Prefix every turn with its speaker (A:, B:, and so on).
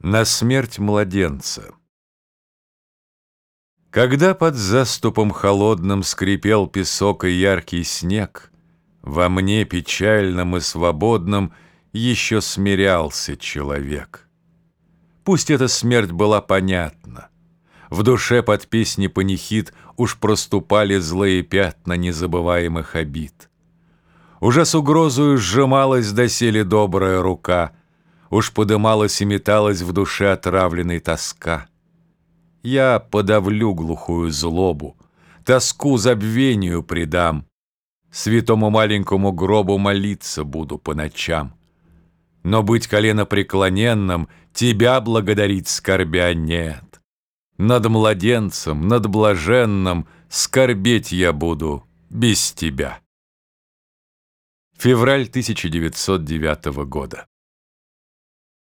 A: На смерть младенца Когда под заступом холодным скрипел песок и яркий снег, Во мне печальным и свободным еще смирялся человек. Пусть эта смерть была понятна, В душе под песни панихид Уж проступали злые пятна незабываемых обид. Уже с угрозою сжималась доселе добрая рука — Уж подымалась и металась в душе отравленной тоска. Я подавлю глухую злобу, Тоску забвению предам, Святому маленькому гробу молиться буду по ночам. Но быть коленопреклоненным, Тебя благодарить скорбя нет. Над младенцем, над блаженным Скорбеть я буду без тебя. Февраль 1909 года.